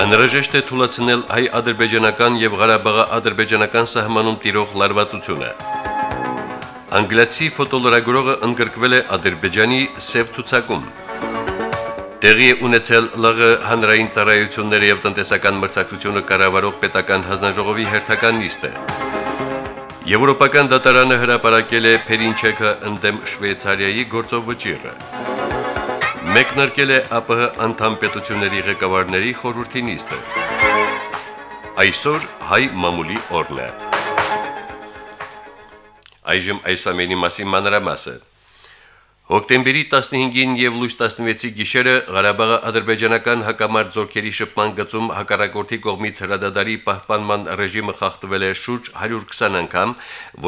Անհրաժեշտ է թույլատրել հայ-ադրբեջանական եւ Ղարաբաղի-ադրբեջանական սահմանում տիրող լարվածությունը։ Անգլիացի ֆոտոլրագրողը ընդգրկվել է Ադրբեջանի սև ցուցակում։ Տեղի ունեցել ԼՂ հանրային ծառայությունները եւ տնտեսական մրցակցությունը կառավարող պետական հանձնաժողովի հերթական նիստը։ Եվրոպական դատարանը հրապարակել է Փերինչեքը ընդդեմ Շվեյցարիայի գործով վճիռը։ Մեկնարկել է ԱՊՀ անդամ պետությունների ղեկավարների խորհրդի նիստը։ Այսօր հայ մամուլի օրն է։ Այժմ այս ամենի մասին մանրամասը։ Հոկտեմբերի 15-ին եւ լույս 16-ի գիշերը Ղարաբաղի ադրբեջանական հակամարտ զորքերի շփման գծում հակառակորդի կողմից հրադադարի պահպանման ռեժիմը խախտվել է շուրջ 120 անգամ,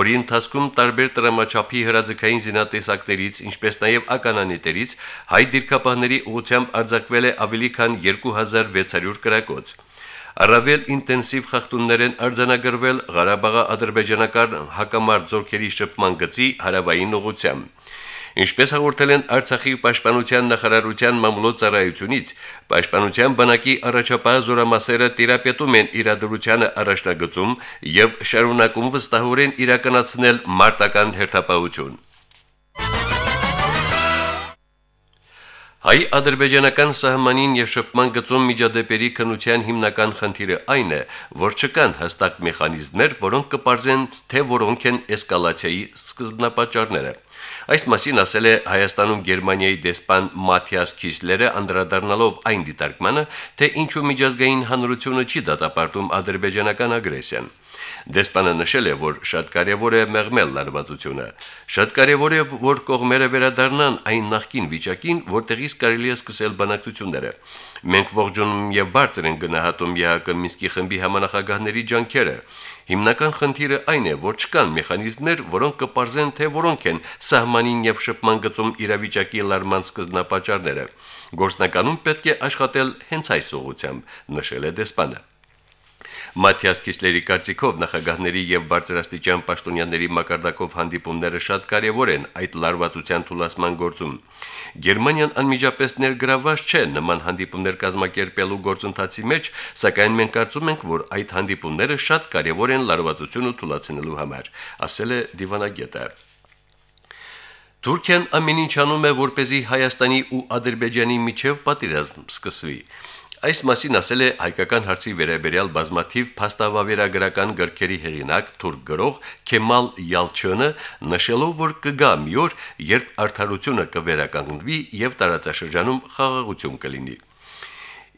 որի ընթացքում տարբեր տրամաչափի հրաձգային զինատեսակներից, ինչպես նաեւ ականանետերից հայ դիրքապահների ուղությամբ արձակվել է ավելի քան 2600 կրակոց։ Առավել ինտենսիվ խախտումներ են արձանագրվել Ղարաբաղի ադրբեջանական հակամարտ զորքերի շփման գծի հարավային ուղությամբ։ Ինչպես հաղորդել են Արցախի պաշտպանության նախարարության մամուլոցարայությունից, պաշտպանության բանակի առաջապահ զորամասերը տիրապետում են իրադրությանը առաջնագծում եւ շարունակում վստահորեն իրականացնել մարտական հերթապահություն։ Հայ-ադրբեջանական սահմանին եւ շփման գծում միջադեպերի քննության հիմնական խնդիրը այն է, որ չկան հստակ մեխանիզմներ, որոնք կպարզեն, թե որոնք են էսկալացիայի սկզբնապատճառները։ Այս մասին ասել է Հայաստանում Գերմանիայի դեսպան Մաթիաս Քիսլերը անդրադառնալով այն դիտարկմանը, թե ինչու միջազգային հանրությունը չի դատապարտում ադրբեջանական ագրեսիան։ Դեսպանը նշել է, որ շատ կարևոր է մեղմել լարվածությունը։ Շատ կարևոր է, որ կողմերը վերադառնան այն նախկին վիճակին, որտեղից կարելի է սկսել բանակցությունները։ Մենք ողջունում եւ բարձր են գնահատում ԵՀԿ Մինսկի խմբի համանախագահների ջանքերը։ Հիմնական խնդիրը այն է, որ չկան մեխանիզմներ, որոնք կպարզեն, թե որոնք են սահմանին եւ շփման գծում իրավիճակի լարման սկզբնապատճառները։ Գործնականում պետք է աշխատել հենց այս ուղղությամբ, նշել է դեսպանը։ Մաթիաս Քիսլերի կարծիքով նախագահների եւ բարձրաստիճան պաշտոնյաների մակարդակով հանդիպումները շատ կարեւոր են այդ լարվածության թուլացման գործում։ Գերմանիան անմիջապես ներգրաված չէ նման հանդիպումներ կազմակերպելու գործընթացի մեջ, սակայն մենք կարծում ենք, որ այդ հանդիպումները շատ կարեւոր են լարվածությունը թուլացնելու համար, ասել է դիվանագետը։ Թուրքիան ամեն ինչ անում է, որ เป զի Հայաստանի ու Ադրբեջանի միջև պատերազմ սկսվի։ Այս մասին ասել է հայկական հարցի վերաբերյալ բազմաթիվ փաստավավերագրական գրքերի հեղինակ թուրք գրող Քեմալ Յալչյանը, նշելով, որ կգա մի օր, երբ արդարությունը կվերականգնվի եւ տարածաշրջանում խաղաղություն կլինի։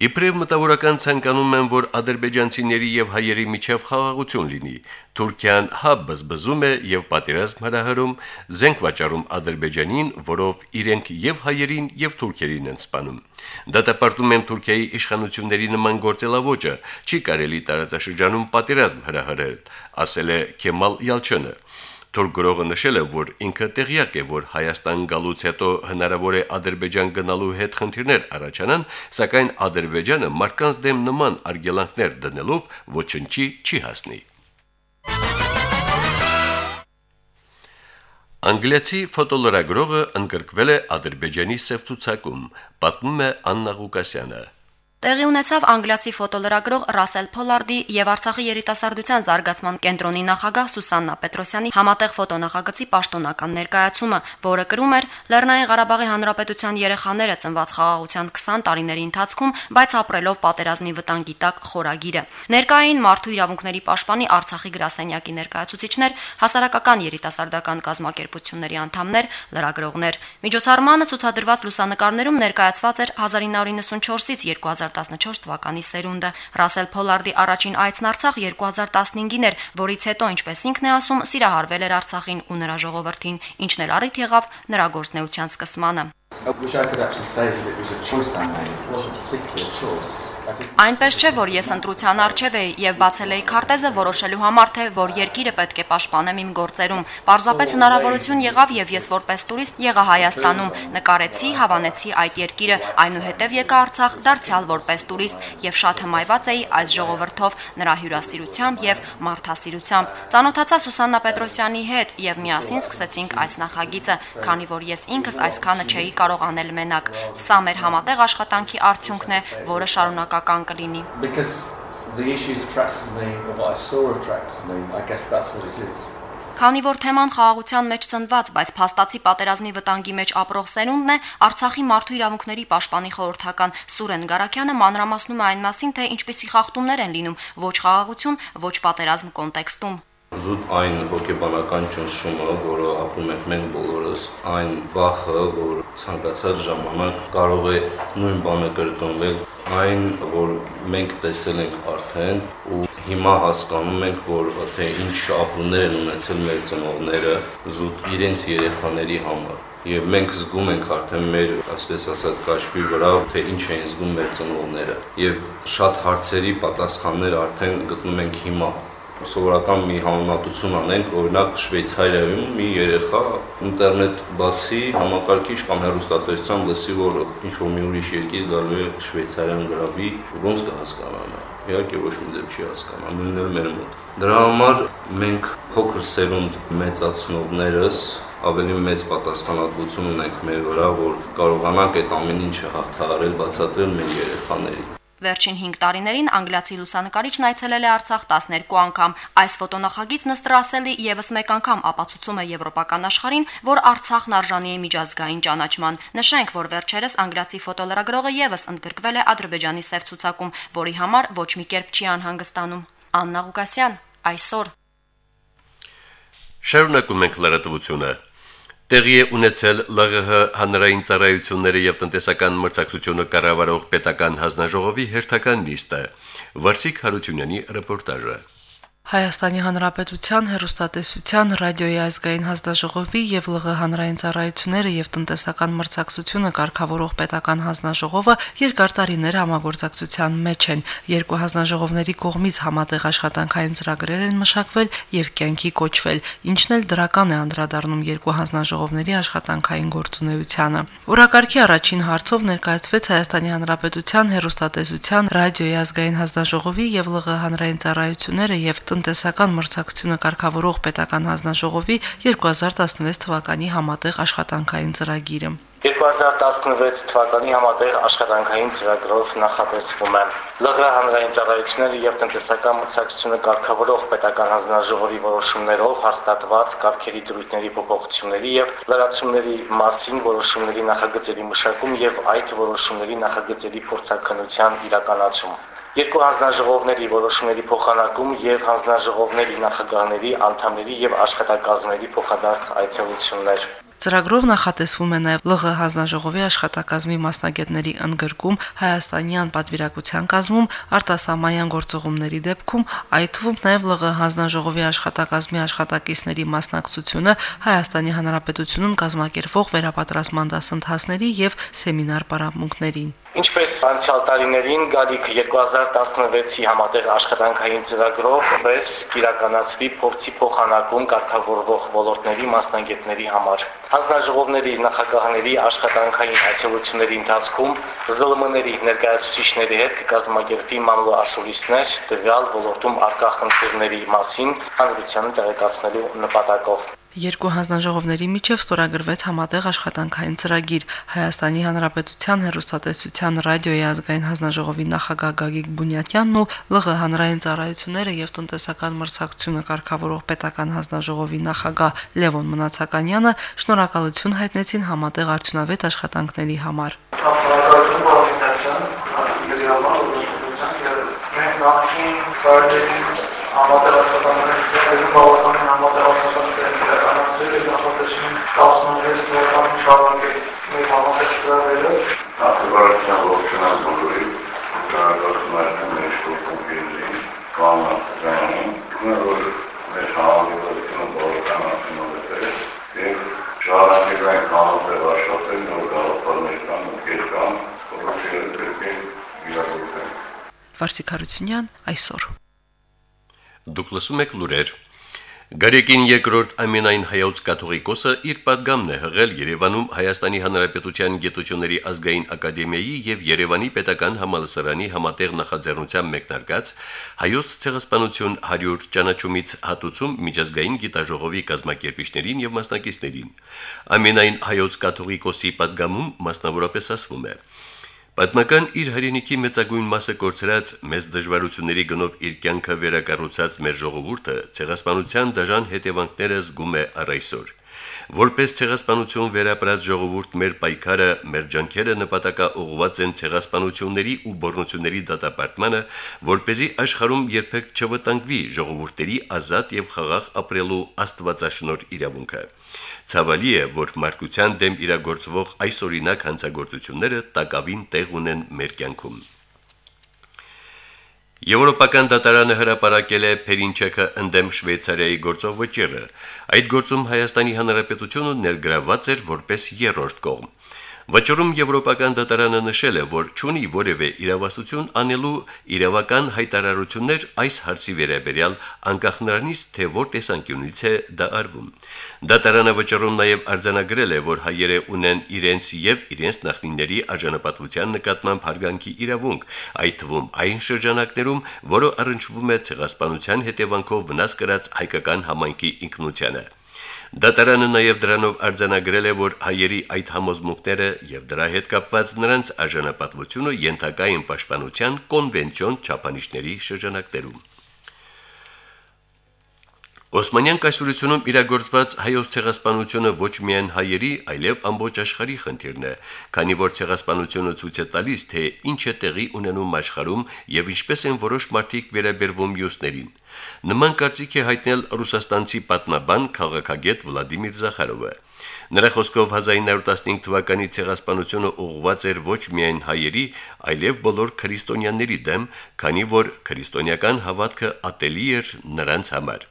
Իբրև մտավորական ցանկանում են, որ ադրբեջանցիների եւ հայերի միջև խաղաղություն լինի։ Թուրքիան հա բզբզում է եւ պատերազմ հրահրում, զենք վաճառում Ադրբեջանին, որով իրենք եւ հայերին եւ թուրքերին են սպանում։ Դատապարտում են Թուրքիայի իշխանությունների նման գործելավոճը, չի կարելի տարածաշրջանում պատերազմ հրահրել, ասել է Քեմալ Յալչյանը։ Թուրքգրողը նշել է, որ ինքը տեղյակ է, որ Հայաստան գալուց հետո հնարավոր է Ադրբեջան գնալու հետ խնդիրներ առաջանան, սակայն Ադրբեջանը մարդկանց դեմ նման արգելանքներ դնելով ոչնչի չի հասնի։ Անգլիացի ֆոտոլրագրողը ընդգրկվել է Ադրբեջանի սև ցուցակում, պատմում է Աննա Ղուկասյանը։ Տեղի ունեցավ անգլիացի ֆոտոլրագրող Ռասել Փոլարդի եւ Արցախի երիտասարդության զարգացման կենտրոնի նախագահ Սուսաննա Պետրոսյանի համատեղ ֆոտոնախագծի պաշտոնական ներկայացումը, որը կրում էր Լեռնային Ղարաբաղի Հանրապետության երեխաները ծնված խաղաղության 20 տարիների ընթացքում, բայց ապրելով պատերազմի վտանգի տակ խորագիրը։ Ներկային մարդու իրավունքների պաշտպանի Արցախի գրասենյակի ներկայացուցիչներ, հասարակական երիտասարդական կազմակերպությունների անդամներ, լրագրողներ։ Միջոցառմանը ցուցադրված լուսանկարներում ներկայացված էր 1994-ից 2000 2014 թվականի սերունդը։ Ռասել Փոլարդի առաջին այցն Արցախ 2015-ին էր, որից հետո, ինչպես ինքն է ասում, սիրահարվել էր Արցախին ու նրա ժողովրդին, ինչն էլ առիթ եղավ նրա գործնեության սկսմանը։ I wish I could actually say that it was a choice I made. It wasn't particularly a choice. Այնպես չէ, որ ես ընտրության արժև էի եւ բացել էի քարտեզը որոշելու համար, թե որ երկիրը պետք է պաշտպանեմ իմ գործերում։ Պարզապես հնարավորություն եղավ եւ ես որպես տուրիստ եղա Հայաստանում, նկարեցի, հավանեցի այդ երկիրը, այնուհետև եկա Արցախ դարձյալ որպես տուրիստ եւ շատ հմայված էի այս ժողովրդով, նրա հյուրասիրությամբ եւ մարդասիրությամբ։ Ծանոթացա Սուսաննա Պետրոսյանի հետ եւ միասին սկսեցինք այս նախագիծը, քանի որ ես ինքս այսքանը չէի կարող անել մենակ։ Սա մեր համատեղ աշխատանքի արդյունքն է, որը շարունակական կլինի։ Because the issues attracted me, or what I saw attracted me, I guess that's what it is. Քանի որ թեման խաղաղության մեջ ծնված, բայց փաստացի պատերազմի վտանգի մեջ ապրող սերունդն է, Արցախի մարդու իրավունքների պաշտպանի խորհրդական Սուրեն Գարակյանը մանրամասնում է այն մասին, թե ինչպիսի խախտումներ են լինում ոչ խաղաղություն, ոչ պատերազմ կոնտեքստում զուտ այն հոգեբանական ճնշումը, որը ապրում ենք մենք բոլորս, այն վախը, որ ցանկացած ժամանակ կարող է նույն բանը կրկնվել, այն, որ մենք տեսել ենք արդեն ու հիմա հասկանում ենք, որ թե ինչ ապրումներ են ունեցել մեր ծնողները զուտ իրենց երեխաների համար եւ մենք զգում ենք արդեն մեր, ասես ասած, կաշվի վրա, թե ինչ են զգում մեր ծնողները եւ շատ հարցերի պատասխաններ արդեն գտնում ենք հիմա սովորական մի համեմատություն անենք, օրինակ Շվեյցարիայում մի երեխա ինտերնետ բացի համակարգիչ կամ հեռուստատեսությամբ լսի, որ ինչ որ մի ուրիշ երկիր գալու է Շվեյցարիան գրավի, ոնց կհասկանա նա։ Իհարկե ոչ մի ձև չի հասկանա, նույնն էլ մեր մոտ։ Դրա համար մենք փոքր սերունդ մեծացնողներս ավելի մեծ պատասխանատվություն ունենք մեր վրա, որ կարողանանք այդ ամեն ինչը հաղթահարել, բացատրել մեր երեխաներին։ Վերջին 5 տարիներին անգլիացի լուսանկարիչն այցելել է Արցախ 12 անգամ։ Այս ֆոտոնախագիծն ըստրասելի եւս մեկ անգամ ապացուցում է եվրոպական աշխարհին, որ Արցախն արժանի է միջազգային ճանաչման։ Նշենք, որ վերջերս անգլիացի ֆոտոլրագրողը եւս ընդգրկվել է Ադրբեջանի սև ցուցակում, որի համար ոչ մի կերպ չի անհանգստանում։ Աննա Ղուկասյան այսօր Շարունակում ենք լրատվությունը։ Տեղի է ունեցել ԼՂՀ հանրային ծառայությունները եւ տնտեսական մրցակցությունը կառավարող պետական հանձնաժողովի հերթական նիստը։ Վարսիկ Հարությունյանի ռեպորտաժը։ Հայաստանի Հանրապետության հերոստատեսության ռադիոյի ազգային հանձնաժողովի եւ ԼՂ հանրային ծառայությունները եւ տնտեսական մրցակցությունը կարգավորող պետական հանձնաժողովը երկար տարիներ համագործակցության մեջ են։ Երկու հանձնաժողովների կողմից համատեղ աշխատանքային ծրագրեր են մշակվել եւ կյանքի կոչվել, ինչն էլ դրական է անդրադառնում երկու հանձնաժողովների աշխատանքային գործունեությանը։ Օրակարգի առաջին հարցով ներկայացվեց Հայաստանի Հանրապետության հերոստատեսության ռադիոյի ազգային հանձնաժողովի եւ ԼՂ հանրային ծառայությունները եւ տնտեսական մրցակցությունը կարգավորող պետական հանձնաժողովի 2016 թվականի համատեղ աշխատանքային ծրագիրը։ 2016 թվականի համատեղ աշխատանքային ծրագրով նախատեսվում է ԼՂ հանրային ծառայությունները եւ տնտեսական մրցակցությունը կարգավորող պետական հանձնաժողովի որոշումներով հաստատված կարգերի դրույթների փոփոխությունների եւ լրացումների մասին որոշումների նախագծերի մշակում եւ այդ որոշումների նախագծերի փորձականության իրականացում երկու հանձնաժողովների որոշումների փոխանակում եւ հանձնաժողովների նախագահների, անդամների եւ աշխատակազմերի փոխադարձ այցելություններ։ Ծրագրով նախատեսվում է նաև ԼՂ հանձնաժողովի աշխատակազմի մասնագետների ընդգրկում հայաստանյան պատվիրակության կազմում արտասահմանյան գործողումների դեպքում, այդ թվում նաև ԼՂ հանձնաժողովի աշխատակազմի աշխատակիցների մասնակցությունը Հայաստանի Հանրապետությունում կազմակերպվող վերապատրաստման դասընթացների եւ սեմինար պարապմունքներին։ Ինչպես անցյալ տարիներին գալիք 2016-ի համատեղ աշխատանքային ծրագրով պես կիրականացվի փորձի փոխանակում կարգավորվող ոլորտների մասնագետների համար։ Հանձնաժողովների նախագահների աշխատանքային այցելությունների ընթացքում ԶԼՄ-ների ներկայացուցիչների հետ կկազմակերպի մամլո ասուլիսներ տվյալ ոլորտում արկա խնդիրների մասին հանրությանը տեղեկացնելու նպատակով։ Երկու հանձնաժողովների միջև ստորագրվեց համատեղ աշխատանքային ծրագիր Հայաստանի Հանրապետության հերոստատեսության ռադիոյի ազգային հանձնաժողովի նախագահ Գագիկ Բունյատյանն ու ԼՂ հանրային ծառայությունները եւ տնտեսական մրցակցությունը կարգավորող պետական հանձնաժողովի նախագահ Լևոն Մնացականյանը շնորհակալություն հայտնեցին համատեղ արդյունավետ աշխատանքների համար։ նախին կարելի համատեղ աշխատանքների բավականին համատեղ աշխատանքների եւ նախատեսում 16 թվականին շարունակել մեր համատեղ ծրագրերը Արտադրության ողջունած բոլորի կարգավորման մեր կամ ծանոթ որ մեր համավարությունը բավական է եւ շարունակել ենք համատեղ աշխատել նոր գաղափարներ կամ կերպ կամ որոնք իրականորեն իրականորեն Վարսիկ Հարությունյան այսօր։ Դուք լսում եք լուրեր Գարեկին երկրորդ ամենայն հայոց կաթողիկոսը իր падգամն է հղել Երևանում Հայաստանի Հանրապետության Գիտությունների ազգային ակադեմիայի եւ Երևանի Պետական համալսարանի համատեղ նախաձեռնությամբ մեկնարկած հայոց ցեղասպանություն 100 ճանաչումից հատուցում միջազգային գիտաժողովի կազմակերպիչներին եւ մասնակիցներին։ Ամենայն հայոց կաթողիկոսի падգամում մասնավորապես ասվում է. Պատմական իր հայրենիքի մեծագույն մասը կորցրած մեծ դժվարությունների գնով իր կյանքը վերակառուցած մեր ժողովուրդը ցեղասպանության դժան հետևանքները զգում է առ այսօր։ Որպես ցեղասպանություն վերապրած ժողովուրդ մեր պայքարը, մեր ջանքերը նպատակա ուղղված են ցեղասպանությունների ու բռնությունների դատապարտմանը, որ เป զի աշխարհում երբեք չվտանգվի ժողովուրդերի ազատ եւ խաղաղ ապրելու աստվածաշնոր իրավունքը։ Ցավալի է, որ մարդկության դեմ իրագործվող այս օրինակ հանցագործությունները տակավին տեղ ունեն մեր կյանքում։ Եվրոպական դատարանը հրապարակել է Փերինչեքը ընդդեմ Շվեյցարիայի գործող վճիռը։ Այդ գործում Հայաստանի Հանրապետությունը ներգրաված էր որպես երրորդ կողմ։ Վճռում Եվրոպական դատարանը նշել է, որ ճունի որևէ իրավասություն անելու իրավական հայտարարություններ այս հարցի վերաբերյալ անկախ նրանից, թե որ տեսանկյունից է դա արվում։ Դատարանը վճռում նաև արձանագրել է, որ հայերը ունեն իրենց եւ իրենց նախնիների արժանապատվության նկատմամբ հարգանքի իրավունք, այդ թվում այն շրջանակներում, որը առնչվում է ցեղասպանության հետևանքով վնաս կրած հայկական համայնքի ինքնությանը։ Դատարանը նաև դրանով արձանագրել է, որ հայերի այդ համոզմունքները եւ դրա հետ կապված նրանց արժանապատվությունը ենթակա են պաշտպանության կոնվենցիոն չափանիշների շրջանակներում։ Օսմանյան կայսրությունում իրագործված հայոց ցեղասպանությունը ոչ միայն հայերի, այլև ամբողջ աշխարհի խնդիրն է, քանի որ ցեղասպանությունը ցույց է տալիս, թե ինչ է տեղի ունենում աշխարհում եւ ինչպես են որոշ մարդիկ վերաբերվում մյուսներին։ Նման կարծիք է հայտնել ռուսաստանցի պատմաբան քաղաքագետ Վլադիմիր Զախարովը։ Նրա խոսքով 1915 թվականի ցեղասպանությունը ուղղված էր ոչ միայն հայերի, այլև բոլոր քրիստոնյաների դեմ, քանի որ քրիստոնեական հավատքը ատելի էր նրանց համար։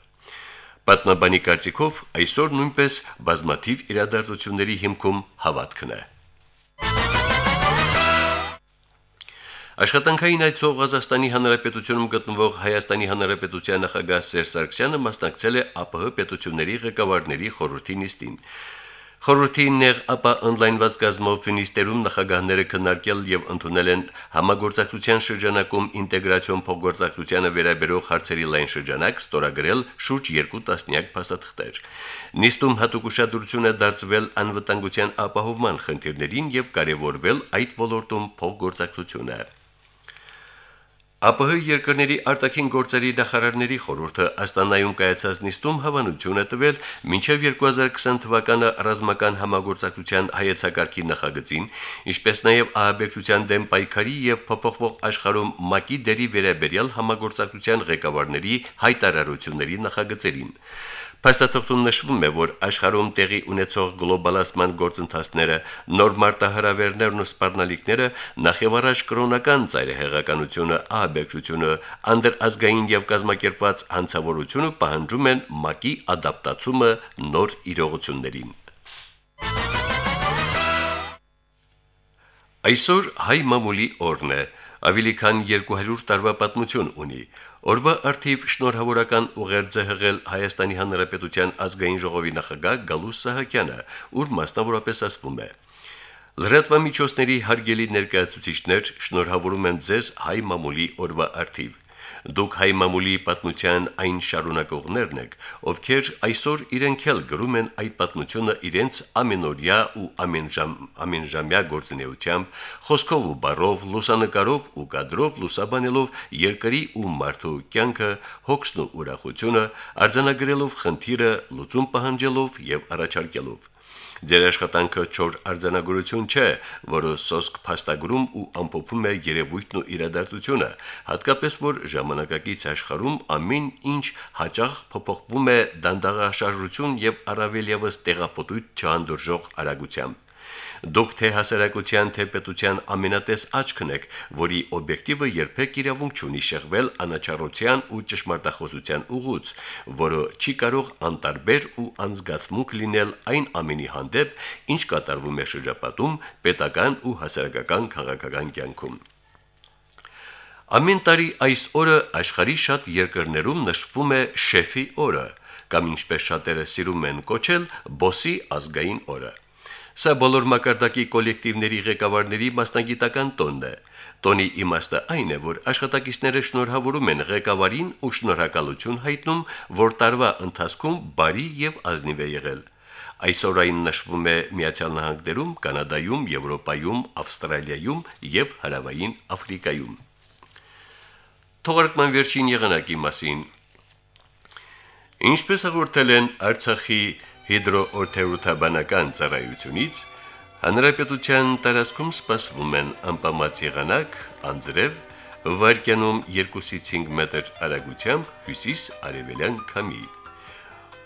Պատմաբանի կարծիքով այսօր նույնպես բազմաթիվ իրադարձությունների հիմքում հավատքն է։ Աշխատանքային այցով Ղազախստանի Հանրապետությունում գտնվող Հայաստանի Հանրապետության նախագահ Սերժ Սարգսյանը մասնակցել է ԱՊՀ պետությունների ղեկավարների խորհրդի նիստին։ Խորհրդի նեղ ապա on-line-ված գազմով ֆինիստերում նախագահները քննարկել եւ ընդունել են համագործակցության շրջանակում ինտեգրացիոն փոխգործակցությանը վերաբերող հարցերի լայն շրջանակ ստորագրել շուրջ 2 տասնյակ փաստաթղթեր։ Նիստում հատուկ ուշադրություն է դարձվել անվտանգության ապահովման խնդիրներին եւ կարևորվել այդ ոլորտում փոխգործակցությունը։ ԱՊՀ երկրների արտաքին գործերի նախարարների խորհուրդը Աստանայում կայացած նիստում հավանություն է տվել մինչև 2020 թվականը ռազմական համագործակցության հայեցակարգի նախագծին, ինչպես նաև ահաբեկչության դեմ պայքարի եւ փոփոխվող աշխարհում ՄԱԿ-ի դերի վերաբերյալ համագործակցության ղեկավարների հայտարարությունների նախագծերին։ Փաստաթղթում նշվում է, որ աշխարհում տեղի ունեցող գլոբալացման գործընթացները, նոր մարտահրավերներն ու սպառնալիքները նախևառաջ կրոնական ծայրահեղականությունը, ահաբեկչությունը, անդրազգային եւ կազմակերպված հանցավորությունը պահանջում են ՄԱԿ-ի ադապտացումը նոր իրողություններին։ Այսօր հայ մամուլի օրն է ավելի քան 200 տարվա պատմություն ունի։ Օրվա արդիվ շնորհավորական ուղերձ է հղել Հայաստանի Հանրապետության ազգային ժողովի նախագահ Գալուս Սահակյանը, ուր մասնավորապես ասվում է. Լրատվամիջոցների հարգելի ներկայացուցիչներ, շնորհավորում եմ ձեզ հայ մամուլի օրվա արդիվ։ Դուք հայ մամուլի պատմության այն շարունակողներն եք, ովքեր այսօր իրենք էլ գրում են այդ պատմությունը իրենց ամենօրյա ու ամենժամ ամենժամյա գործունեությամբ, խոսքով ու բառով, լուսանկարով ու կադրով լուսաբանելով երկրի ու մարդու կյանքը, հոգսն ու ուրախությունը, արձանագրելով խնդիրը, լուծում պահանջելով եւ առաջարկելով։ Ձեր աշխատանքը չոր արձանագրություն չէ, որը սոսկ փաստագրում ու ամփոփում է երևույթն ու իրադարձությունը, հատկապես որ ժամանակակից աշխարհում ամեն ինչ հաճախ փոփոխվում է դանդաղաշարժություն եւ առավել եւս տեղապոտույտ չհանդուրժող արագությամբ։ Դուք թե հասարակության, թե պետության ամենատես աչքն եք, որի օբյեկտիվը երբեք իրավունք չունի շեղվել անաչառության ու ճշմարտախոսության ուղուց, որը չի կարող անտարբեր ու անզգացմունք լինել այն ամենի հանդեպ, ինչ կատարվում է շրջապատում պետական ու հասարակական քաղաքական կյանքում։ Ամեն տարի այս օրը աշխարհի շատ երկրներում նշվում է շեֆի օրը, կամ ինչպես շատերը սիրում են կոչել, բոսի ազգային օրը։ Սա բոլոր մակարդակի կոլեկտիվների ղեկավարների մասնագիտական տոնն է։ Տոնի իմաստը այն է, որ աշխատակիցները շնորհավորում են ղեկավարին ու շնորհակալություն հայտնում, որ տարվա ընթացքում բարի եւ ազնիվ է եղել։ Այսօր այն նշվում է Միացյալ Նահանգներում, Կանադայում, Եվրոպայում, Ավստրալիայում եւ Հարավային Աֆրիկայում։ Թողարկման վերջին եղանակի մասին Ինչպես հաղորդել են Արցախի հիդրոօրթերոթաբանական ծառայությունից, հանրապետության տարածքում սպասվում են անպամած եղանակ, անձրև, վարկյանում 2-ից 5 մետր արագությամբ հյուսիս-արևելյան քամի։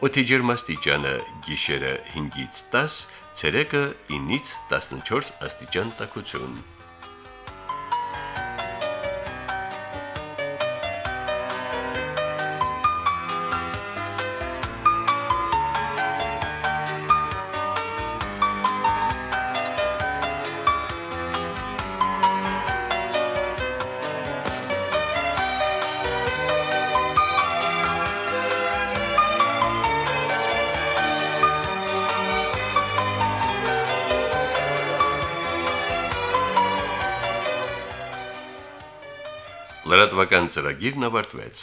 Օդի ջերմաստիճանը՝ գիշերը 5-ից 10, ցերեկը 9-ից 14 աստիճան տաքություն։ Լրատվական ծրագիրն ավարտվեց։